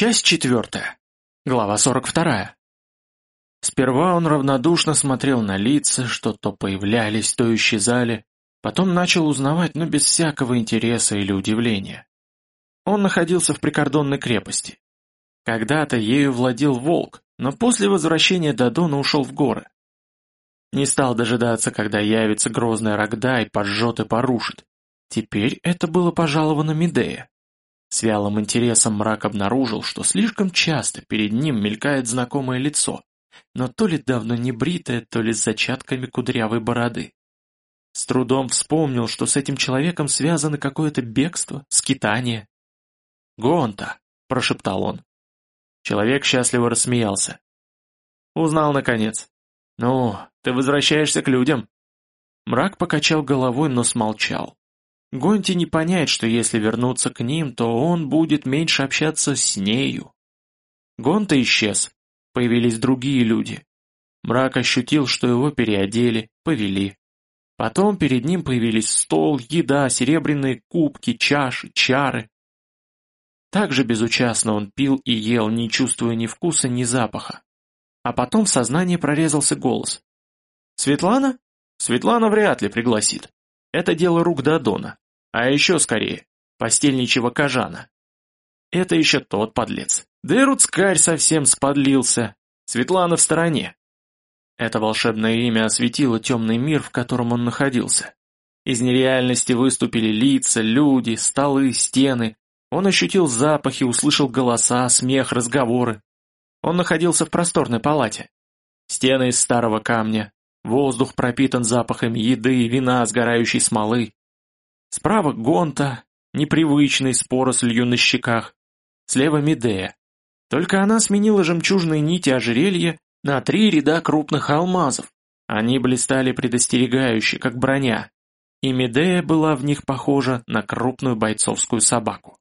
Часть четвертая. Глава сорок вторая. Сперва он равнодушно смотрел на лица, что то появлялись, то исчезали, потом начал узнавать, но без всякого интереса или удивления. Он находился в прикордонной крепости. Когда-то ею владел волк, но после возвращения Дадона ушел в горы. Не стал дожидаться, когда явится грозная Рогда и пожжет и порушит. Теперь это было пожаловано Медея. С вялым интересом мрак обнаружил, что слишком часто перед ним мелькает знакомое лицо, но то ли давно не бритое, то ли с зачатками кудрявой бороды. С трудом вспомнил, что с этим человеком связано какое-то бегство, скитание. «Гонта!» — прошептал он. Человек счастливо рассмеялся. «Узнал, наконец. Ну, ты возвращаешься к людям». Мрак покачал головой, но смолчал. Гонти не понять, что если вернуться к ним, то он будет меньше общаться с нею. Гонта исчез. Появились другие люди. Мрак ощутил, что его переодели, повели. Потом перед ним появились стол, еда, серебряные кубки, чаши, чары. Так же безучастно он пил и ел, не чувствуя ни вкуса, ни запаха. А потом в сознание прорезался голос. «Светлана? Светлана вряд ли пригласит. Это дело рук Дадона. А еще скорее, постельничего кожана. Это еще тот подлец. Да и Руцкарь совсем сподлился. Светлана в стороне. Это волшебное имя осветило темный мир, в котором он находился. Из нереальности выступили лица, люди, столы, стены. Он ощутил запахи, услышал голоса, смех, разговоры. Он находился в просторной палате. Стены из старого камня, воздух пропитан запахами еды, вина, сгорающей смолы. Справа Гонта, непривычный, с порослью на щеках. Слева Медея. Только она сменила жемчужные нити ожерелья на три ряда крупных алмазов. Они блистали предостерегающе, как броня. И Медея была в них похожа на крупную бойцовскую собаку.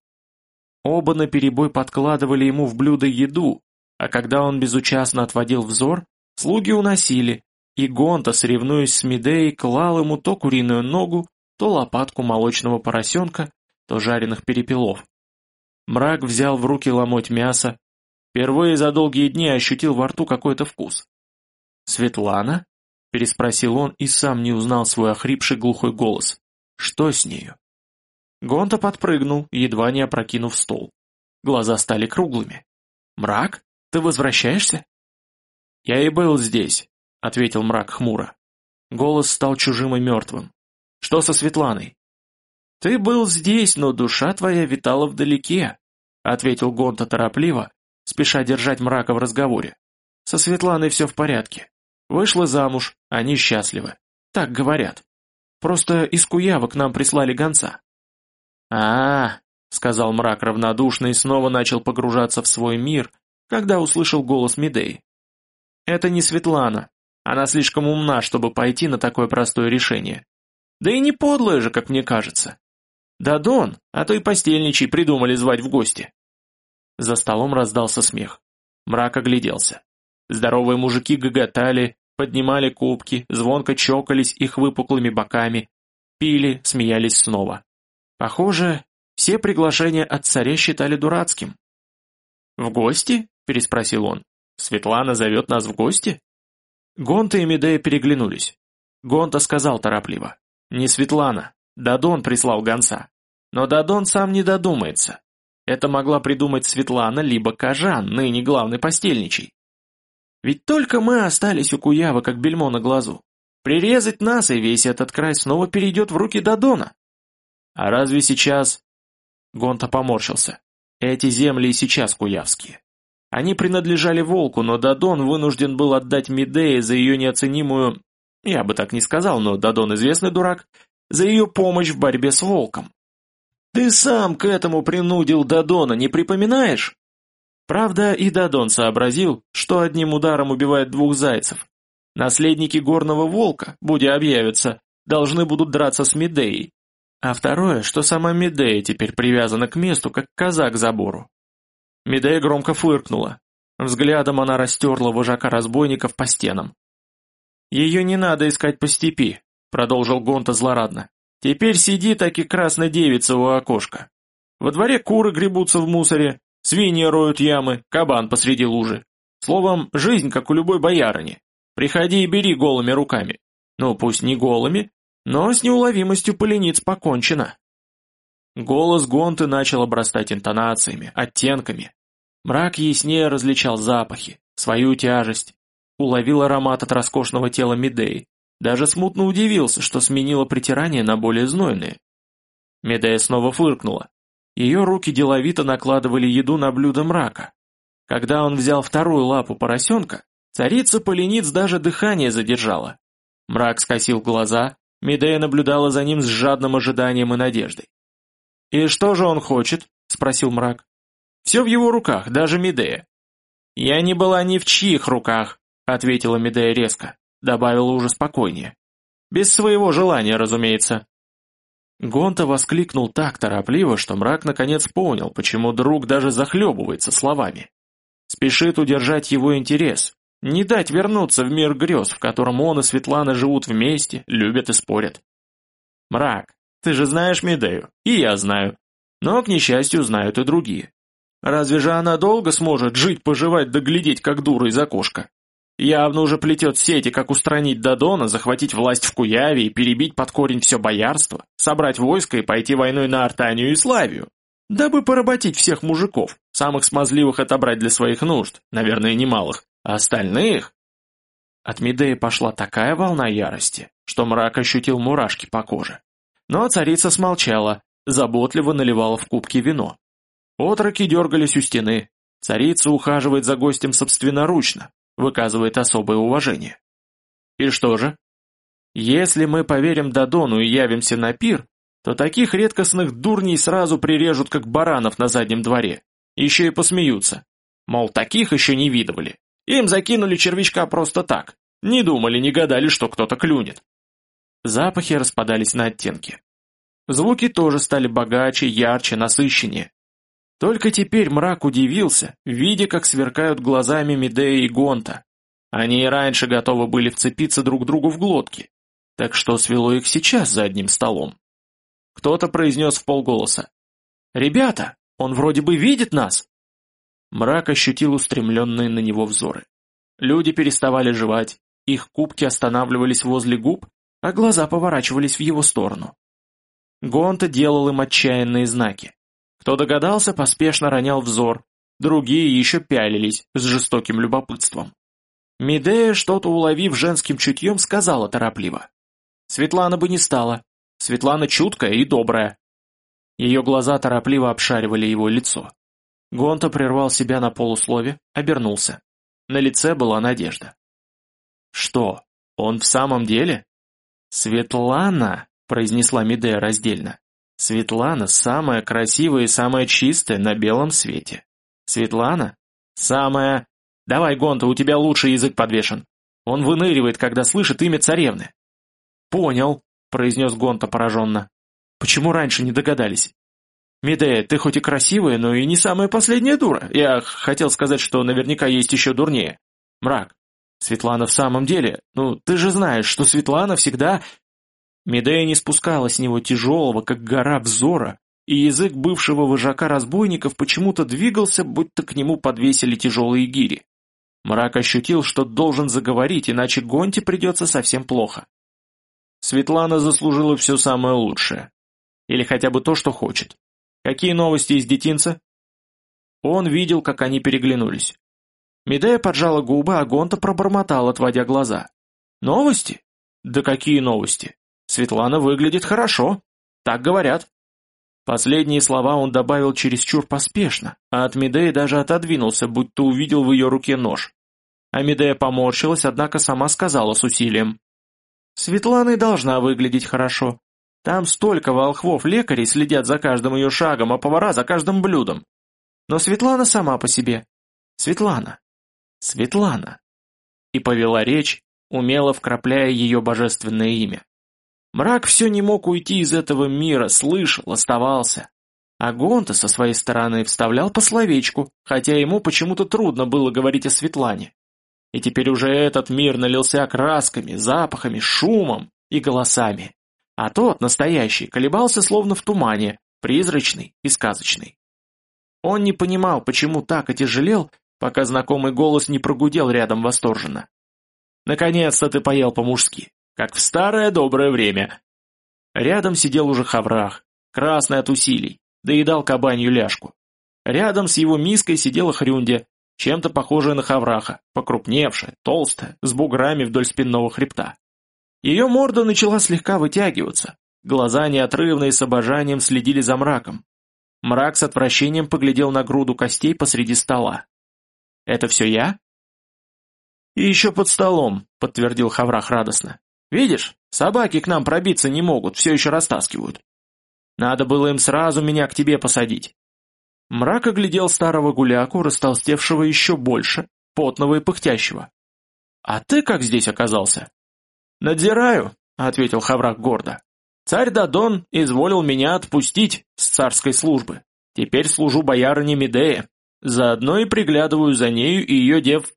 Оба наперебой подкладывали ему в блюдо еду, а когда он безучастно отводил взор, слуги уносили, и Гонта, соревнуясь с Медеей, клал ему то куриную ногу, то лопатку молочного поросенка, то жареных перепелов. Мрак взял в руки ломоть мяса, впервые за долгие дни ощутил во рту какой-то вкус. «Светлана?» — переспросил он и сам не узнал свой охрипший глухой голос. «Что с нею?» Гонта подпрыгнул, едва не опрокинув стол. Глаза стали круглыми. «Мрак, ты возвращаешься?» «Я и был здесь», — ответил мрак хмуро. Голос стал чужим и мертвым. Что со Светланой?» «Ты был здесь, но душа твоя витала вдалеке», — ответил Гонта торопливо, спеша держать мрака в разговоре. «Со Светланой все в порядке. Вышла замуж, они счастливы. Так говорят. Просто из Куява к нам прислали гонца». «А-а-а», сказал мрак равнодушно и снова начал погружаться в свой мир, когда услышал голос Медеи. «Это не Светлана. Она слишком умна, чтобы пойти на такое простое решение. Да и не подлая же, как мне кажется. Да Дон, а то и постельничий придумали звать в гости. За столом раздался смех. Мрак огляделся. Здоровые мужики гоготали, поднимали кубки, звонко чокались их выпуклыми боками, пили, смеялись снова. Похоже, все приглашения от царя считали дурацким. «В гости?» – переспросил он. «Светлана зовет нас в гости?» Гонта и Медея переглянулись. Гонта сказал торопливо. Не Светлана. Дадон прислал гонца. Но Дадон сам не додумается. Это могла придумать Светлана, либо Кажан, ныне главный постельничий. Ведь только мы остались у Куява, как бельмо на глазу. Прирезать нас, и весь этот край снова перейдет в руки Дадона. А разве сейчас... Гонта поморщился. Эти земли и сейчас куявские. Они принадлежали Волку, но Дадон вынужден был отдать Медее за ее неоценимую я бы так не сказал, но Дадон известный дурак, за ее помощь в борьбе с волком. Ты сам к этому принудил Дадона, не припоминаешь? Правда, и Дадон сообразил, что одним ударом убивает двух зайцев. Наследники горного волка, будя объявятся, должны будут драться с Медеей. А второе, что сама Медея теперь привязана к месту, как коза к забору. Медея громко фыркнула. Взглядом она растерла вожака разбойников по стенам. «Ее не надо искать по степи», — продолжил Гонта злорадно. «Теперь сиди так и красная девица у окошка. Во дворе куры гребутся в мусоре, Свиньи роют ямы, кабан посреди лужи. Словом, жизнь, как у любой боярыни. Приходи и бери голыми руками. Ну, пусть не голыми, но с неуловимостью полениц покончено. Голос Гонты начал обрастать интонациями, оттенками. Мрак яснее различал запахи, свою тяжесть, уловил аромат от роскошного тела Медеи, даже смутно удивился, что сменила притирание на более знойные. Медея снова фыркнула. Ее руки деловито накладывали еду на блюдо мрака. Когда он взял вторую лапу поросенка, царица полениц даже дыхание задержала. Мрак скосил глаза, Медея наблюдала за ним с жадным ожиданием и надеждой. «И что же он хочет?» — спросил мрак. «Все в его руках, даже Медея». «Я не была ни в чьих руках», — ответила Медея резко, добавила уже спокойнее. «Без своего желания, разумеется». Гонта воскликнул так торопливо, что мрак наконец понял, почему друг даже захлебывается словами. Спешит удержать его интерес, не дать вернуться в мир грез, в котором он и Светлана живут вместе, любят и спорят. Мрак, ты же знаешь Медею, и я знаю. Но, к несчастью, знают и другие. Разве же она долго сможет жить-поживать да глядеть, как дура из окошка? Явно уже плетет сети, как устранить Дадона, захватить власть в Куяве и перебить под корень все боярство, собрать войско и пойти войной на Артанию и Славию, дабы поработить всех мужиков, самых смазливых отобрать для своих нужд, наверное, немалых, а остальных... От Медеи пошла такая волна ярости, что мрак ощутил мурашки по коже. Но царица смолчала, заботливо наливала в кубки вино. Отроки дергались у стены. Царица ухаживает за гостем собственноручно, выказывает особое уважение. И что же? Если мы поверим Дадону и явимся на пир, то таких редкостных дурней сразу прирежут, как баранов на заднем дворе. Еще и посмеются. Мол, таких еще не видывали. Им закинули червячка просто так. Не думали, не гадали, что кто-то клюнет. Запахи распадались на оттенки. Звуки тоже стали богаче, ярче, насыщеннее. Только теперь мрак удивился, видя, как сверкают глазами Медея и Гонта. Они и раньше готовы были вцепиться друг другу в глотки. Так что свело их сейчас за одним столом? Кто-то произнес в полголоса. «Ребята, он вроде бы видит нас!» Мрак ощутил устремленные на него взоры. Люди переставали жевать, их кубки останавливались возле губ, а глаза поворачивались в его сторону. Гонта делал им отчаянные знаки. Кто догадался, поспешно ронял взор, другие еще пялились с жестоким любопытством. Медея, что-то уловив женским чутьем, сказала торопливо. «Светлана бы не стала. Светлана чуткая и добрая». Ее глаза торопливо обшаривали его лицо. Гонта прервал себя на полуслове, обернулся. На лице была надежда. «Что, он в самом деле?» «Светлана!» — произнесла Медея раздельно. «Светлана самая красивая и самая чистая на белом свете. Светлана самая... Давай, Гонта, у тебя лучший язык подвешен. Он выныривает, когда слышит имя царевны». «Понял», — произнес Гонта пораженно. «Почему раньше не догадались?» «Медея, ты хоть и красивая, но и не самая последняя дура. Я хотел сказать, что наверняка есть еще дурнее. Мрак, Светлана в самом деле, ну, ты же знаешь, что Светлана всегда...» Медея не спускала с него тяжелого, как гора взора, и язык бывшего вожака разбойников почему-то двигался, будто к нему подвесили тяжелые гири. Мрак ощутил, что должен заговорить, иначе Гонте придется совсем плохо. Светлана заслужила все самое лучшее. Или хотя бы то, что хочет. Какие новости из детинца?» Он видел, как они переглянулись. Медея поджала губы, а Гонта пробормотал, отводя глаза. «Новости? Да какие новости? Светлана выглядит хорошо. Так говорят». Последние слова он добавил чересчур поспешно, а от Медеи даже отодвинулся, будто увидел в ее руке нож. А Медея поморщилась, однако сама сказала с усилием. «Светлана и должна выглядеть хорошо. Там столько волхвов-лекарей следят за каждым ее шагом, а повара за каждым блюдом. Но Светлана сама по себе. Светлана. Светлана. И повела речь, умело вкрапляя ее божественное имя. Мрак все не мог уйти из этого мира, слышал, оставался. А Гонта со своей стороны вставлял по словечку, хотя ему почему-то трудно было говорить о Светлане. И теперь уже этот мир налился красками, запахами, шумом и голосами а тот, настоящий, колебался словно в тумане, призрачный и сказочный. Он не понимал, почему так отяжелел, пока знакомый голос не прогудел рядом восторженно. «Наконец-то ты поел по-мужски, как в старое доброе время!» Рядом сидел уже Хаврах, красный от усилий, доедал кабанью ляжку. Рядом с его миской сидела Хрюндя, чем-то похожая на Хавраха, покрупневшая, толстая, с буграми вдоль спинного хребта. Ее морда начала слегка вытягиваться, глаза неотрывно и с обожанием следили за мраком. Мрак с отвращением поглядел на груду костей посреди стола. «Это все я?» «И еще под столом», — подтвердил Хаврах радостно. «Видишь, собаки к нам пробиться не могут, все еще растаскивают. Надо было им сразу меня к тебе посадить». Мрак оглядел старого гуляку, растолстевшего еще больше, потного и пыхтящего. «А ты как здесь оказался?» «Надзираю», — ответил Хаврак гордо. «Царь Дадон изволил меня отпустить с царской службы. Теперь служу боярине Медее, заодно и приглядываю за нею и ее дев...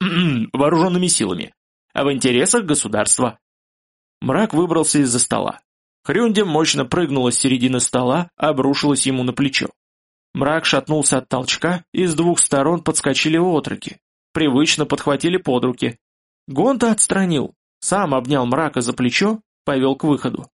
вооруженными силами, а в интересах государства». Мрак выбрался из-за стола. Хрюнде мощно прыгнула с середины стола, обрушилась ему на плечо. Мрак шатнулся от толчка, и с двух сторон подскочили отроки. Привычно подхватили под руки. Гонта отстранил, сам обнял мрака за плечо, повел к выходу.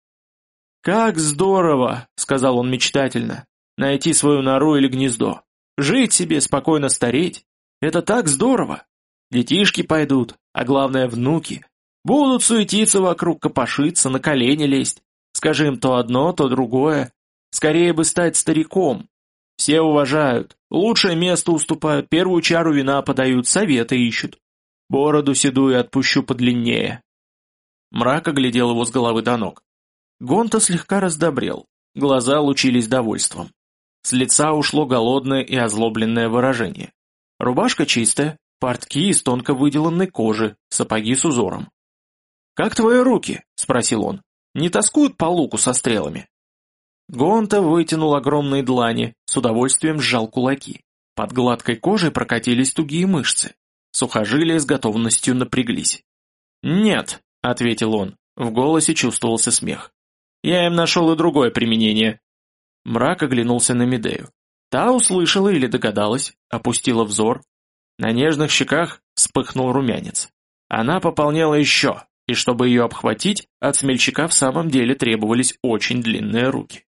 «Как здорово!» — сказал он мечтательно. «Найти свою нору или гнездо. Жить себе, спокойно стареть. Это так здорово! Детишки пойдут, а главное внуки. Будут суетиться вокруг, копошиться, на колени лезть. Скажи им то одно, то другое. Скорее бы стать стариком, все уважают, лучшее место уступают, первую чару вина подают, советы ищут. Бороду седую отпущу подлиннее. Мрак оглядел его с головы до ног. Гонта слегка раздобрел, глаза лучились довольством. С лица ушло голодное и озлобленное выражение. Рубашка чистая, портки из тонко выделанной кожи, сапоги с узором. «Как твои руки?» — спросил он. «Не тоскуют по луку со стрелами?» Гонта вытянул огромные длани, с удовольствием сжал кулаки. Под гладкой кожей прокатились тугие мышцы. Сухожилия с готовностью напряглись. «Нет», — ответил он, в голосе чувствовался смех. «Я им нашел и другое применение». Мрак оглянулся на Медею. Та услышала или догадалась, опустила взор. На нежных щеках вспыхнул румянец. Она пополняла еще, и чтобы ее обхватить, от смельчака в самом деле требовались очень длинные руки.